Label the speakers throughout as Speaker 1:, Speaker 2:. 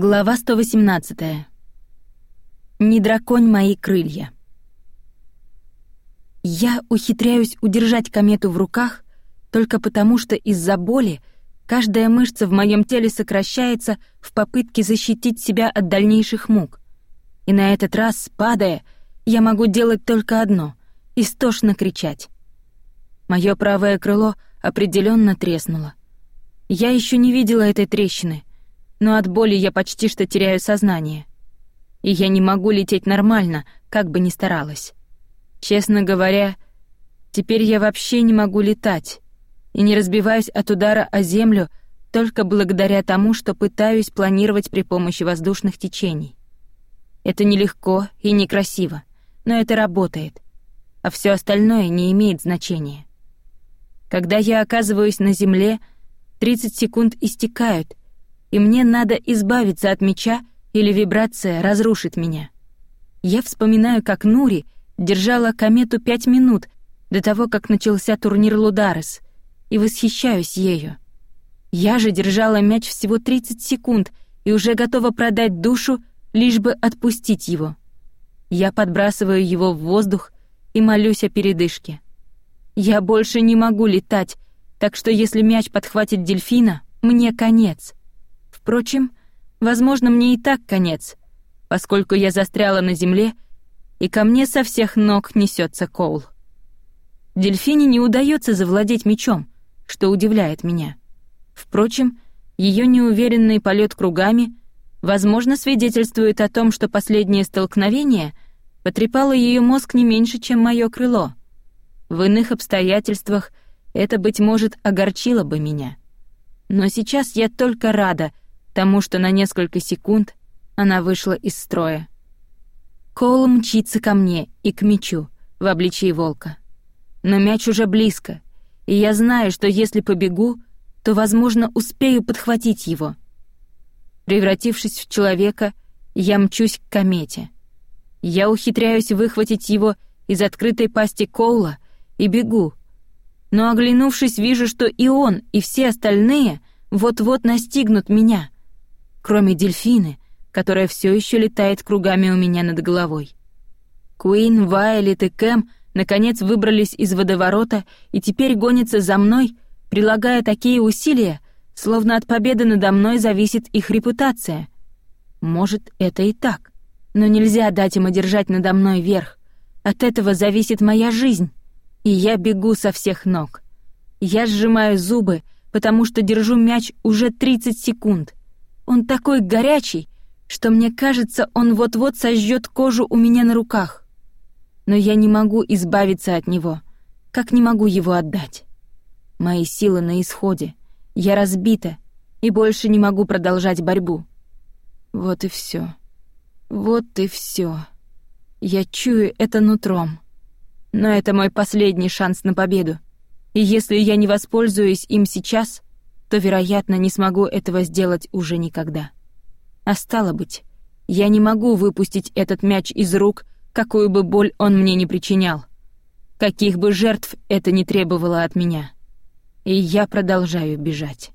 Speaker 1: Глава 118. Не драконь мои крылья. Я ухитряюсь удержать комету в руках только потому, что из-за боли каждая мышца в моем теле сокращается в попытке защитить себя от дальнейших мук. И на этот раз, падая, я могу делать только одно — истошно кричать. Моё правое крыло определенно треснуло. Я еще не видела этой трещины — но от боли я почти что теряю сознание. И я не могу лететь нормально, как бы ни старалась. Честно говоря, теперь я вообще не могу летать и не разбиваюсь от удара о землю только благодаря тому, что пытаюсь планировать при помощи воздушных течений. Это нелегко и некрасиво, но это работает, а все остальное не имеет значения. Когда я оказываюсь на земле, 30 секунд истекают, и мне надо избавиться от меча, или вибрация разрушит меня. Я вспоминаю, как Нури держала комету пять минут до того, как начался турнир Лударес, и восхищаюсь ею. Я же держала мяч всего 30 секунд и уже готова продать душу, лишь бы отпустить его. Я подбрасываю его в воздух и молюсь о передышке. Я больше не могу летать, так что если мяч подхватит дельфина, мне конец. Впрочем, возможно, мне и так конец, поскольку я застряла на земле, и ко мне со всех ног несется Коул. Дельфине не удается завладеть мечом, что удивляет меня. Впрочем, ее неуверенный полет кругами, возможно, свидетельствует о том, что последнее столкновение потрепало ее мозг не меньше, чем мое крыло. В иных обстоятельствах это, быть может, огорчило бы меня. Но сейчас я только рада — тому, что на несколько секунд она вышла из строя. Коул мчится ко мне и к мячу в обличии волка. Но мяч уже близко, и я знаю, что если побегу, то, возможно, успею подхватить его. Превратившись в человека, я мчусь к комете. Я ухитряюсь выхватить его из открытой пасти Коула и бегу. Но оглянувшись, вижу, что и он, и все остальные вот-вот настигнут меня — кроме дельфины, которая все еще летает кругами у меня над головой. Куин, Вайлет и Кэм наконец выбрались из водоворота и теперь гонятся за мной, прилагая такие усилия, словно от победы надо мной зависит их репутация. Может, это и так, но нельзя дать им одержать надо мной верх. От этого зависит моя жизнь, и я бегу со всех ног. Я сжимаю зубы, потому что держу мяч уже 30 секунд. Он такой горячий, что мне кажется, он вот-вот сожжет кожу у меня на руках. Но я не могу избавиться от него, как не могу его отдать. Мои силы на исходе. Я разбита и больше не могу продолжать борьбу. Вот и все. Вот и все. Я чую это нутром. Но это мой последний шанс на победу. И если я не воспользуюсь им сейчас, то, вероятно, не смогу этого сделать уже никогда. А стало быть, я не могу выпустить этот мяч из рук, какую бы боль он мне не причинял, каких бы жертв это не требовало от меня. И я продолжаю бежать.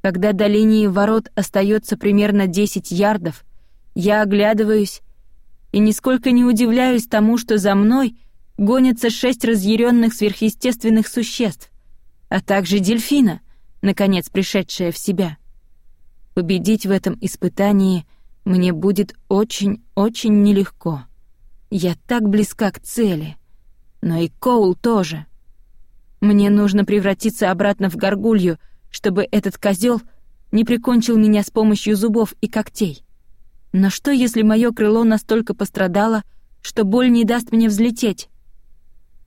Speaker 1: Когда до линии ворот остается примерно 10 ярдов, я оглядываюсь и нисколько не удивляюсь тому, что за мной гонятся шесть разъяренных сверхъестественных существ, а также дельфина — наконец пришедшая в себя. Победить в этом испытании мне будет очень-очень нелегко. Я так близка к цели. Но и Коул тоже. Мне нужно превратиться обратно в горгулью, чтобы этот козел не прикончил меня с помощью зубов и когтей. Но что, если мое крыло настолько пострадало, что боль не даст мне взлететь?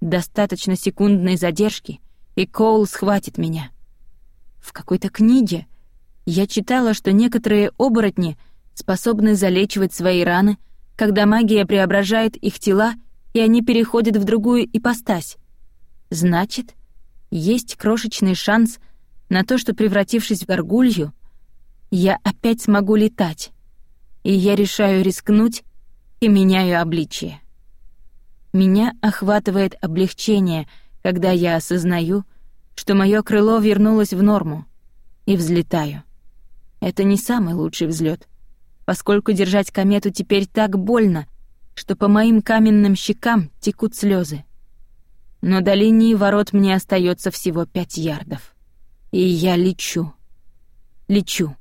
Speaker 1: Достаточно секундной задержки, и Коул схватит меня. В какой-то книге я читала, что некоторые оборотни способны залечивать свои раны, когда магия преображает их тела, и они переходят в другую ипостась. Значит, есть крошечный шанс на то, что, превратившись в горгулью, я опять смогу летать. И я решаю рискнуть и меняю обличие. Меня охватывает облегчение, когда я осознаю, что мое крыло вернулось в норму, и взлетаю. Это не самый лучший взлет, поскольку держать комету теперь так больно, что по моим каменным щекам текут слезы. Но до линии ворот мне остается всего пять ярдов. И я лечу. Лечу.